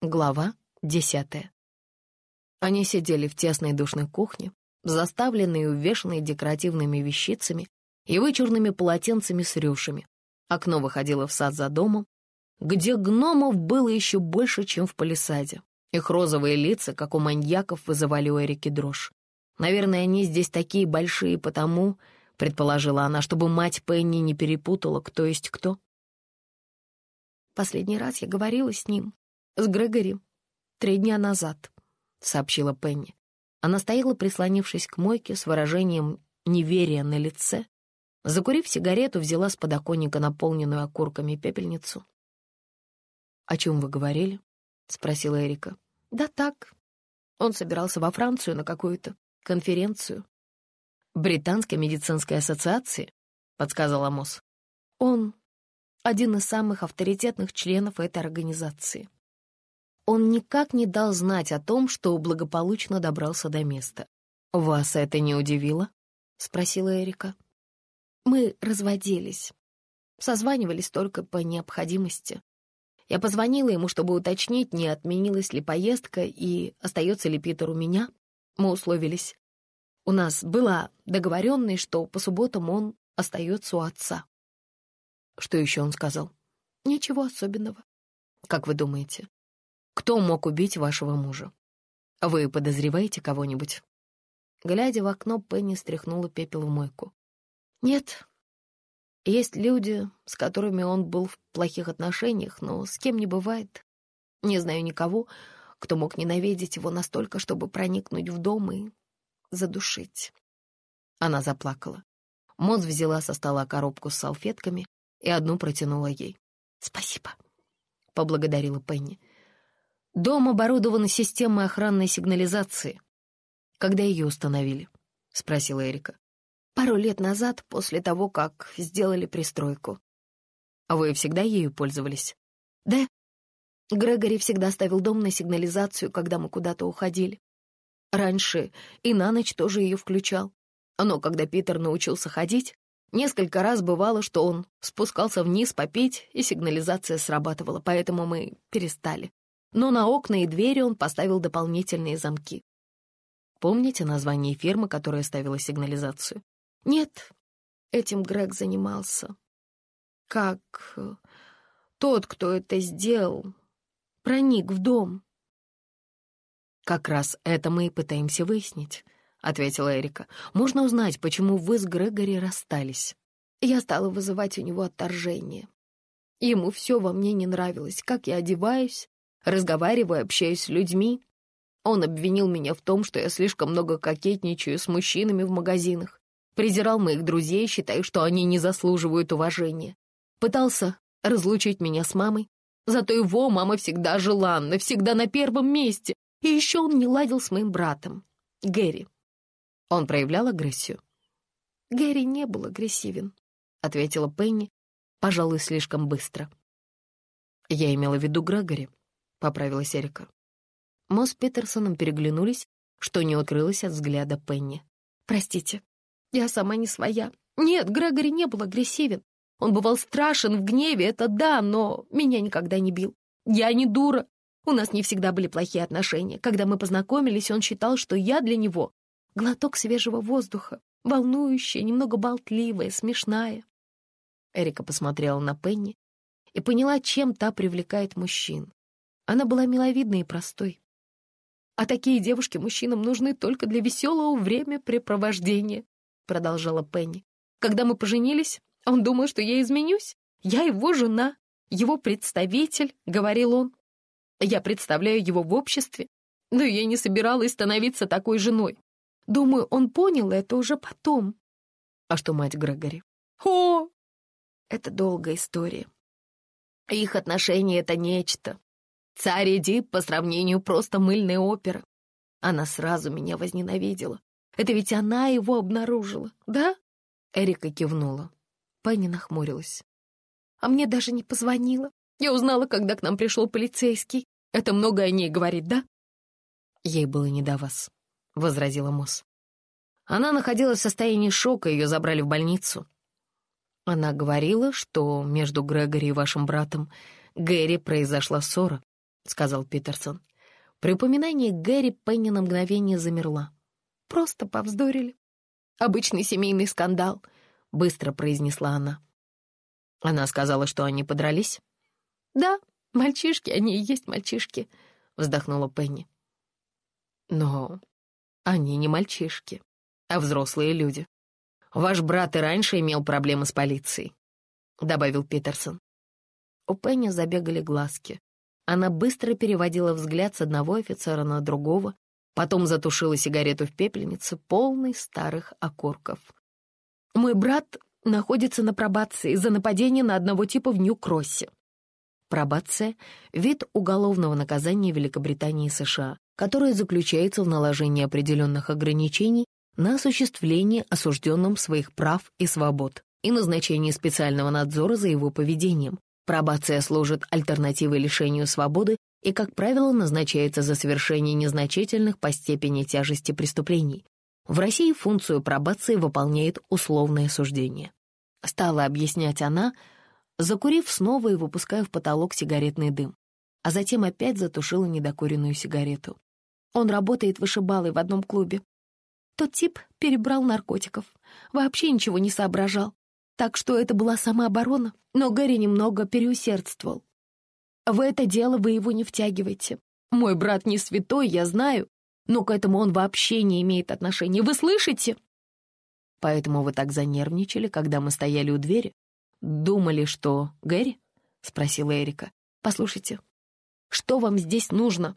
Глава десятая. Они сидели в тесной душной кухне, заставленной и увешанной декоративными вещицами и вычурными полотенцами с рюшами. Окно выходило в сад за домом, где гномов было еще больше, чем в палисаде. Их розовые лица, как у маньяков, вызывали у Эрики дрожь. Наверное, они здесь такие большие потому, предположила она, чтобы мать Пенни не перепутала, кто есть кто. Последний раз я говорила с ним, «С Грегори. Три дня назад», — сообщила Пенни. Она стояла, прислонившись к мойке, с выражением неверия на лице. Закурив сигарету, взяла с подоконника наполненную окурками пепельницу. «О чем вы говорили?» — спросила Эрика. «Да так. Он собирался во Францию на какую-то конференцию». «Британской медицинской ассоциации?» — подсказал Мосс. «Он один из самых авторитетных членов этой организации», он никак не дал знать о том, что благополучно добрался до места. «Вас это не удивило?» — спросила Эрика. «Мы разводились. Созванивались только по необходимости. Я позвонила ему, чтобы уточнить, не отменилась ли поездка и остается ли Питер у меня. Мы условились. У нас была договоренность, что по субботам он остается у отца. Что еще он сказал? Ничего особенного. Как вы думаете, кто мог убить вашего мужа? Вы подозреваете кого-нибудь?» Глядя в окно, Пенни стряхнула пепел в мойку. «Нет. Есть люди, с которыми он был в плохих отношениях, но с кем не бывает. Не знаю никого, кто мог ненавидеть его настолько, чтобы проникнуть в дом и задушить». Она заплакала. Моз взяла со стола коробку с салфетками и одну протянула ей. «Спасибо», — поблагодарила Пенни. Дом оборудован системой охранной сигнализации. Когда ее установили? Спросила Эрика. Пару лет назад, после того, как сделали пристройку. А вы всегда ею пользовались? Да. Грегори всегда ставил дом на сигнализацию, когда мы куда-то уходили. Раньше и на ночь тоже ее включал. Но когда Питер научился ходить, несколько раз бывало, что он спускался вниз попить, и сигнализация срабатывала, поэтому мы перестали но на окна и двери он поставил дополнительные замки. Помните название фирмы, которая ставила сигнализацию? Нет, этим Грег занимался. Как э, тот, кто это сделал, проник в дом. «Как раз это мы и пытаемся выяснить», — ответила Эрика. «Можно узнать, почему вы с Грегори расстались?» Я стала вызывать у него отторжение. Ему все во мне не нравилось, как я одеваюсь, разговариваю, общаюсь с людьми. Он обвинил меня в том, что я слишком много кокетничаю с мужчинами в магазинах, презирал моих друзей, считая, что они не заслуживают уважения. Пытался разлучить меня с мамой, зато его мама всегда желанна, всегда на первом месте. И еще он не ладил с моим братом, Гэри. Он проявлял агрессию. Гэри не был агрессивен, ответила Пенни, пожалуй, слишком быстро. Я имела в виду Грегори. — поправилась Эрика. Мы с Питерсоном переглянулись, что не укрылось от взгляда Пенни. «Простите, я сама не своя. Нет, Грегори не был агрессивен. Он бывал страшен в гневе, это да, но меня никогда не бил. Я не дура. У нас не всегда были плохие отношения. Когда мы познакомились, он считал, что я для него глоток свежего воздуха, волнующая, немного болтливая, смешная. Эрика посмотрела на Пенни и поняла, чем та привлекает мужчин. Она была миловидной и простой. А такие девушки мужчинам нужны только для веселого времяпрепровождения, продолжала Пенни. Когда мы поженились, он думал, что я изменюсь. Я его жена, его представитель, говорил он. Я представляю его в обществе, но я не собиралась становиться такой женой. Думаю, он понял это уже потом. А что мать Грегори? О, это долгая история. Их отношения — это нечто, Царь Эдип по сравнению просто мыльная опера. Она сразу меня возненавидела. Это ведь она его обнаружила, да? Эрика кивнула. Пенни нахмурилась. А мне даже не позвонила. Я узнала, когда к нам пришел полицейский. Это много о ней говорит, да? Ей было не до вас, — возразила Мосс. Она находилась в состоянии шока, ее забрали в больницу. Она говорила, что между Грегори и вашим братом Гэри произошла ссора. Сказал Питерсон. При упоминании Гэри Пенни на мгновение замерла. «Просто повздорили. Обычный семейный скандал», — быстро произнесла она. Она сказала, что они подрались? «Да, мальчишки, они и есть мальчишки», — вздохнула Пенни. «Но они не мальчишки, а взрослые люди. Ваш брат и раньше имел проблемы с полицией», — добавил Питерсон. У Пенни забегали глазки. Она быстро переводила взгляд с одного офицера на другого, потом затушила сигарету в пепельнице, полной старых окурков. «Мой брат находится на пробации за нападение на одного типа в Нью-Кроссе». Пробация — вид уголовного наказания Великобритании и США, которое заключается в наложении определенных ограничений на осуществление осужденным своих прав и свобод и назначении специального надзора за его поведением, Пробация служит альтернативой лишению свободы и, как правило, назначается за совершение незначительных по степени тяжести преступлений. В России функцию пробации выполняет условное суждение. Стала объяснять она, закурив снова и выпуская в потолок сигаретный дым, а затем опять затушила недокуренную сигарету. Он работает вышибалой в одном клубе. Тот тип перебрал наркотиков, вообще ничего не соображал. Так что это была самооборона, но Гэри немного переусердствовал. В это дело вы его не втягивайте. Мой брат не святой, я знаю, но к этому он вообще не имеет отношения. Вы слышите? Поэтому вы так занервничали, когда мы стояли у двери? Думали, что Гэри? Спросила Эрика. Послушайте, что вам здесь нужно?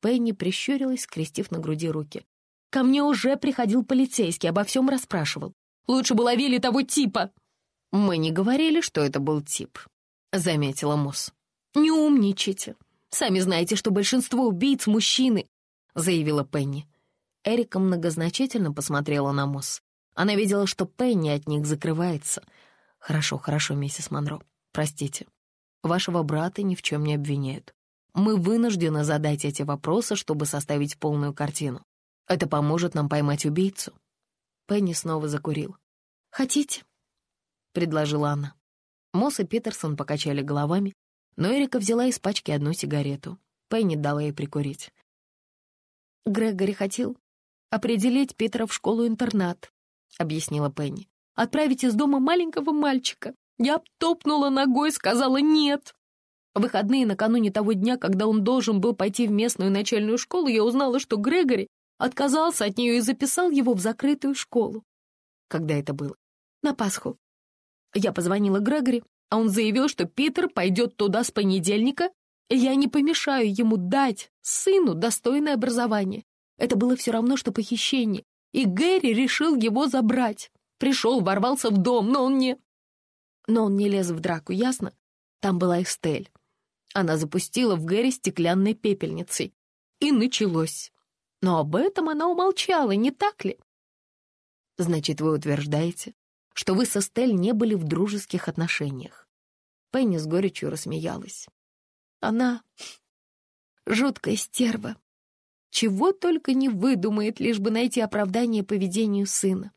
Пенни прищурилась, скрестив на груди руки. Ко мне уже приходил полицейский, обо всем расспрашивал. Лучше бы ловили того типа. «Мы не говорили, что это был тип», — заметила Мосс. «Не умничайте. Сами знаете, что большинство убийц — мужчины», — заявила Пенни. Эрика многозначительно посмотрела на Мосс. Она видела, что Пенни от них закрывается. «Хорошо, хорошо, миссис Монро. Простите. Вашего брата ни в чем не обвиняют. Мы вынуждены задать эти вопросы, чтобы составить полную картину. Это поможет нам поймать убийцу». Пенни снова закурил. «Хотите?» — предложила она. Мосс и Питерсон покачали головами, но Эрика взяла из пачки одну сигарету. Пенни дала ей прикурить. «Грегори хотел определить Питера в школу-интернат», — объяснила Пенни. «Отправить из дома маленького мальчика. Я топнула ногой, сказала «нет». Выходные накануне того дня, когда он должен был пойти в местную начальную школу, я узнала, что Грегори отказался от нее и записал его в закрытую школу. Когда это было? На Пасху. Я позвонила Грегори, а он заявил, что Питер пойдет туда с понедельника, и я не помешаю ему дать сыну достойное образование. Это было все равно, что похищение, и Гэри решил его забрать. Пришел, ворвался в дом, но он не... Но он не лез в драку, ясно? Там была Эстель. Она запустила в Гэри стеклянной пепельницей. И началось. Но об этом она умолчала, не так ли? Значит, вы утверждаете, что вы со Стель не были в дружеских отношениях. Пенни с горечью рассмеялась. Она жуткая стерва. Чего только не выдумает, лишь бы найти оправдание поведению сына.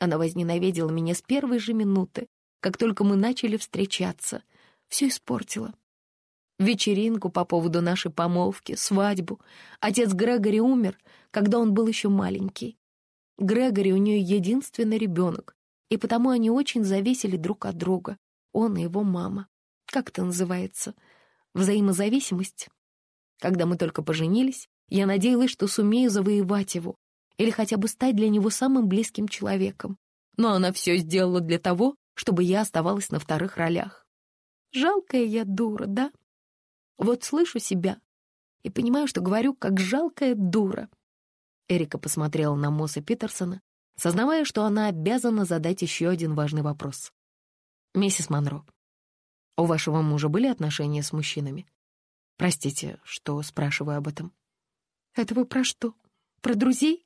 Она возненавидела меня с первой же минуты, как только мы начали встречаться. Все испортила. Вечеринку по поводу нашей помолвки, свадьбу. Отец Грегори умер, когда он был еще маленький. Грегори у нее единственный ребенок, и потому они очень зависели друг от друга, он и его мама. Как это называется? Взаимозависимость? Когда мы только поженились, я надеялась, что сумею завоевать его или хотя бы стать для него самым близким человеком. Но она все сделала для того, чтобы я оставалась на вторых ролях. Жалкая я дура, да? Вот слышу себя и понимаю, что говорю, как жалкая дура. Эрика посмотрела на Мосса Питерсона, сознавая, что она обязана задать еще один важный вопрос. «Миссис Монро, у вашего мужа были отношения с мужчинами? Простите, что спрашиваю об этом». «Это вы про что? Про друзей?»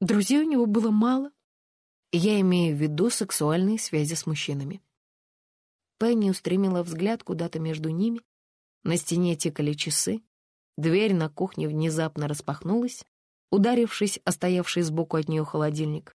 Друзей у него было мало. Я имею в виду сексуальные связи с мужчинами. Пенни устремила взгляд куда-то между ними. На стене тикали часы. Дверь на кухне внезапно распахнулась, ударившись о стоявший сбоку от нее холодильник.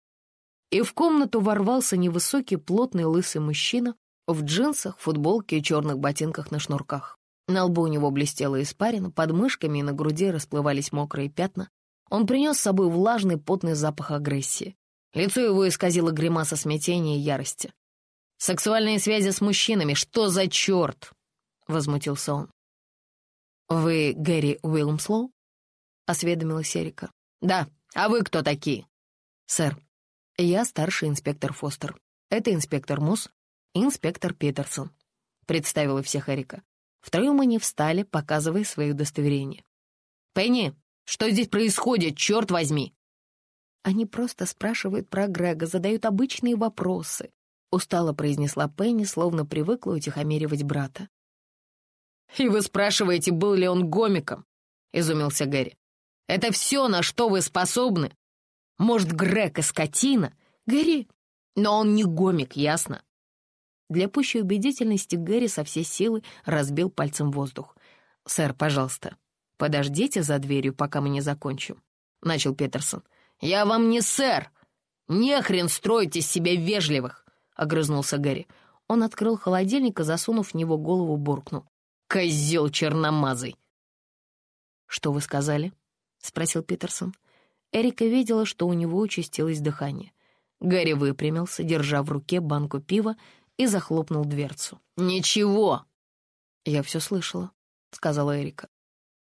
И в комнату ворвался невысокий, плотный, лысый мужчина в джинсах, футболке и черных ботинках на шнурках. На лбу у него блестела испарина, под мышками и на груди расплывались мокрые пятна. Он принес с собой влажный, потный запах агрессии. Лицо его исказило гримаса смятения и ярости. «Сексуальные связи с мужчинами, что за черт?» — возмутился он. «Вы Гэри Уилмслоу?» — осведомилась Эрика. «Да, а вы кто такие?» «Сэр, я старший инспектор Фостер. Это инспектор Мус инспектор Питерсон», — представила всех Эрика. Втроем они встали, показывая свои удостоверения. «Пенни, что здесь происходит, черт возьми?» Они просто спрашивают про Грега, задают обычные вопросы. Устало произнесла Пенни, словно привыкла утихомиривать брата. «И вы спрашиваете, был ли он гомиком?» — изумился Гэри. «Это все, на что вы способны? Может, Грег и скотина? Гэри, но он не гомик, ясно?» Для пущей убедительности Гэри со всей силы разбил пальцем воздух. «Сэр, пожалуйста, подождите за дверью, пока мы не закончим», — начал Петерсон. «Я вам не сэр! Не хрен строить из себя вежливых!» — огрызнулся Гэри. Он открыл холодильник и, засунув в него голову, буркнул. «Козел черномазый!» «Что вы сказали?» — спросил Питерсон. Эрика видела, что у него участилось дыхание. Гэри выпрямился, держа в руке банку пива, и захлопнул дверцу. «Ничего!» «Я все слышала», — сказала Эрика.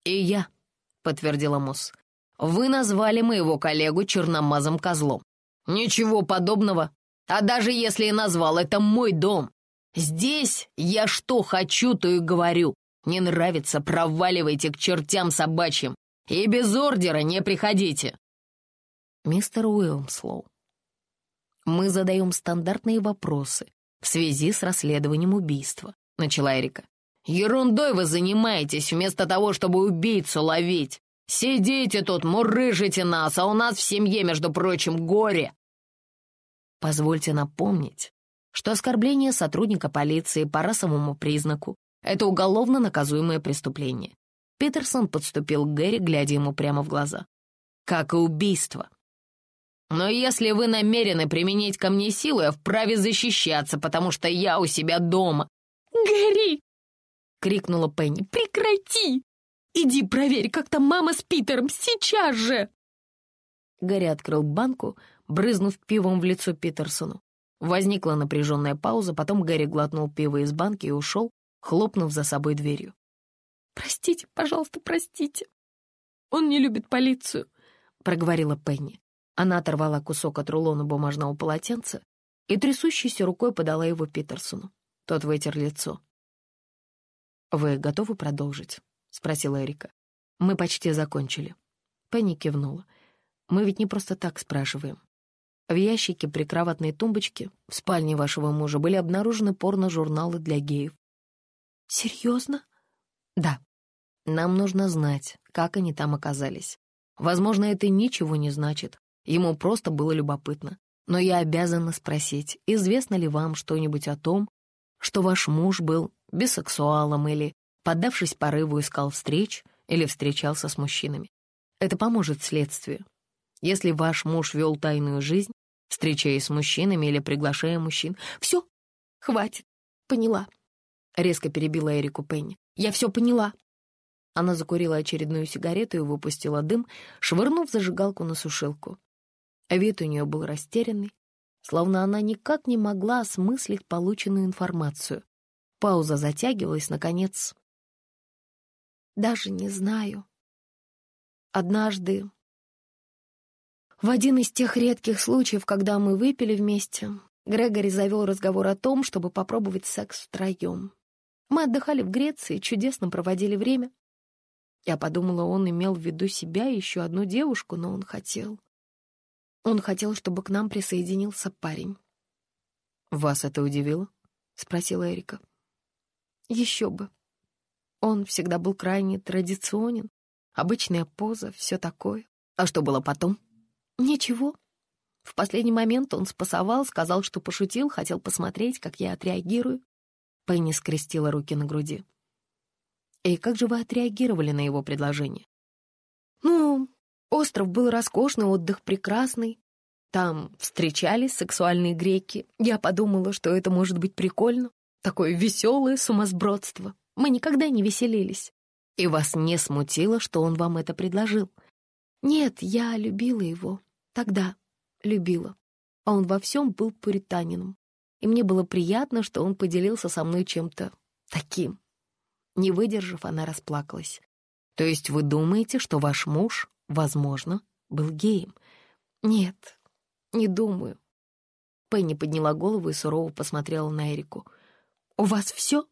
«И я», — подтвердила Мосс. «Вы назвали моего коллегу черномазым козлом. Ничего подобного. А даже если и назвал, это мой дом. Здесь я что хочу, то и говорю. Не нравится, проваливайте к чертям собачьим. И без ордера не приходите». Мистер Уилмслоу, мы задаем стандартные вопросы, в связи с расследованием убийства», — начала Эрика. «Ерундой вы занимаетесь, вместо того, чтобы убийцу ловить. Сидите тут, мурыжите нас, а у нас в семье, между прочим, горе». Позвольте напомнить, что оскорбление сотрудника полиции по расовому признаку — это уголовно наказуемое преступление. Питерсон подступил к Гэри, глядя ему прямо в глаза. «Как и убийство. Но если вы намерены применить ко мне силу, я вправе защищаться, потому что я у себя дома». «Гэри!» — крикнула Пенни. «Прекрати! Иди проверь, как там мама с Питером, сейчас же!» Гэри открыл банку, брызнув пивом в лицо Питерсону. Возникла напряженная пауза, потом Гэри глотнул пиво из банки и ушел, хлопнув за собой дверью. «Простите, пожалуйста, простите. Он не любит полицию», — проговорила Пенни. Она оторвала кусок от рулона бумажного полотенца и трясущейся рукой подала его Питерсону. Тот вытер лицо. «Вы готовы продолжить?» — спросила Эрика. «Мы почти закончили». Пенни кивнула. «Мы ведь не просто так спрашиваем. В ящике при кроватной тумбочке в спальне вашего мужа были обнаружены порно-журналы для геев». «Серьезно?» «Да. Нам нужно знать, как они там оказались. Возможно, это ничего не значит, Ему просто было любопытно. Но я обязана спросить, известно ли вам что-нибудь о том, что ваш муж был бисексуалом или, поддавшись порыву, искал встреч или встречался с мужчинами. Это поможет следствию. Если ваш муж вел тайную жизнь, встречаясь с мужчинами или приглашая мужчин. «Все, хватит, поняла», — резко перебила Эрику Пенни. «Я все поняла». Она закурила очередную сигарету и выпустила дым, швырнув зажигалку на сушилку. Вид у нее был растерянный, словно она никак не могла осмыслить полученную информацию. Пауза затягивалась, наконец. «Даже не знаю. Однажды, в один из тех редких случаев, когда мы выпили вместе, Грегори завел разговор о том, чтобы попробовать секс втроем. Мы отдыхали в Греции, чудесно проводили время. Я подумала, он имел в виду себя и еще одну девушку, но он хотел он хотел, чтобы к нам присоединился парень. «Вас это удивило?» — спросила Эрика. «Еще бы. Он всегда был крайне традиционен. Обычная поза, все такое. А что было потом?» «Ничего. В последний момент он спасовал, сказал, что пошутил, хотел посмотреть, как я отреагирую». Пенни скрестила руки на груди. «И как же вы отреагировали на его предложение?» «Ну, Остров был роскошный, отдых прекрасный. Там встречались сексуальные греки. Я подумала, что это может быть прикольно. Такое веселое сумасбродство. Мы никогда не веселились. И вас не смутило, что он вам это предложил? Нет, я любила его. Тогда любила. А он во всем был пуританином. И мне было приятно, что он поделился со мной чем-то таким. Не выдержав, она расплакалась. То есть вы думаете, что ваш муж, возможно, был геем? Нет, не думаю. Пенни подняла голову и сурово посмотрела на Эрику. «У вас все?»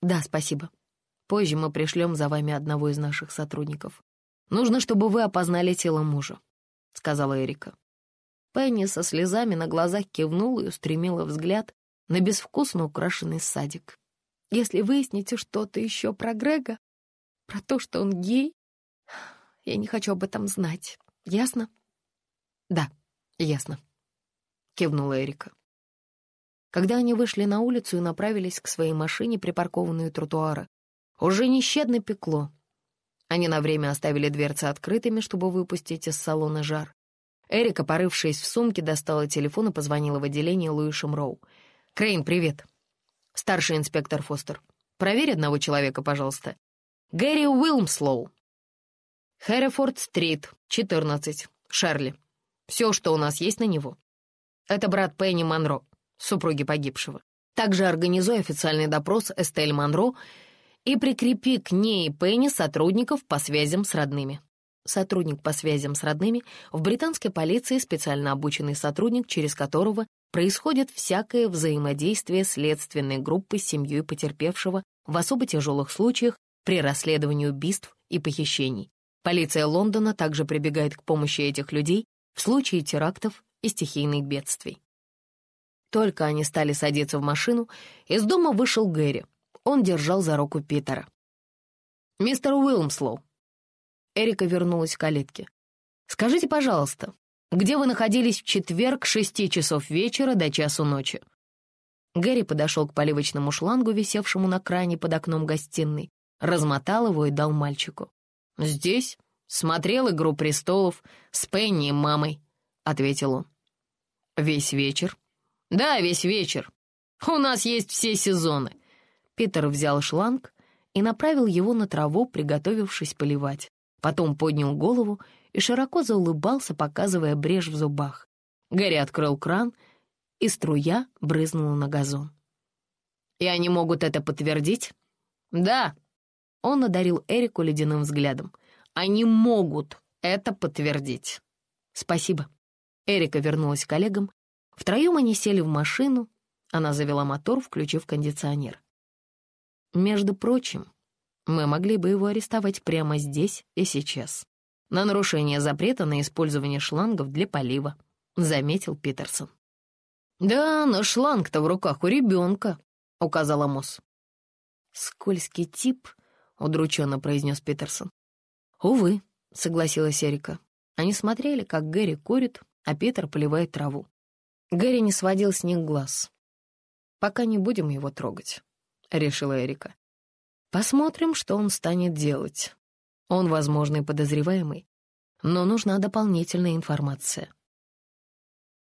«Да, спасибо. Позже мы пришлем за вами одного из наших сотрудников. Нужно, чтобы вы опознали тело мужа», — сказала Эрика. Пенни со слезами на глазах кивнула и устремила взгляд на безвкусно украшенный садик. «Если выясните что-то еще про Грега, про то, что он гей, я не хочу об этом знать. Ясно?» «Да, ясно», — кивнула Эрика. Когда они вышли на улицу и направились к своей машине, припаркованной у тротуара, уже нещадно пекло. Они на время оставили дверцы открытыми, чтобы выпустить из салона жар. Эрика, порывшись в сумке, достала телефон и позвонила в отделение Луишем Роу. «Крейн, привет. Старший инспектор Фостер. Проверь одного человека, пожалуйста. Гэри Уилмслоу. Хэррифорд-стрит, 14, Шарли. Все, что у нас есть на него. Это брат Пенни Монро, супруги погибшего. Также организуй официальный допрос Эстель Монро и прикрепи к ней Пенни сотрудников по связям с родными. Сотрудник по связям с родными в британской полиции специально обученный сотрудник, через которого происходит всякое взаимодействие следственной группы с семьей потерпевшего в особо тяжелых случаях при расследовании убийств и похищений. Полиция Лондона также прибегает к помощи этих людей в случае терактов и стихийных бедствий. Только они стали садиться в машину, из дома вышел Гэри. Он держал за руку Питера. «Мистер Уилмслоу». Эрика вернулась к калитке. «Скажите, пожалуйста, где вы находились в четверг с шести часов вечера до часу ночи?» Гэри подошел к поливочному шлангу, висевшему на кране под окном гостиной, размотал его и дал мальчику. «Здесь смотрел «Игру престолов» с Пенни и мамой», — ответил он. «Весь вечер?» «Да, весь вечер. У нас есть все сезоны». Питер взял шланг и направил его на траву, приготовившись поливать. Потом поднял голову и широко заулыбался, показывая брешь в зубах. Гарри открыл кран, и струя брызнула на газон. «И они могут это подтвердить?» «Да», он одарил Эрику ледяным взглядом. «Они могут это подтвердить». «Спасибо». Эрика вернулась к коллегам. Втроем они сели в машину. Она завела мотор, включив кондиционер. «Между прочим, мы могли бы его арестовать прямо здесь и сейчас. На нарушение запрета на использование шлангов для полива», — заметил Питерсон. «Да, но шланг-то в руках у ребенка», — указала Мосс. Скользкий тип — удрученно произнес Питерсон. «Увы», — согласилась Эрика. Они смотрели, как Гэри курит, а Питер поливает траву. Гэри не сводил с них глаз. «Пока не будем его трогать», — решила Эрика. «Посмотрим, что он станет делать. Он возможный подозреваемый, но нужна дополнительная информация.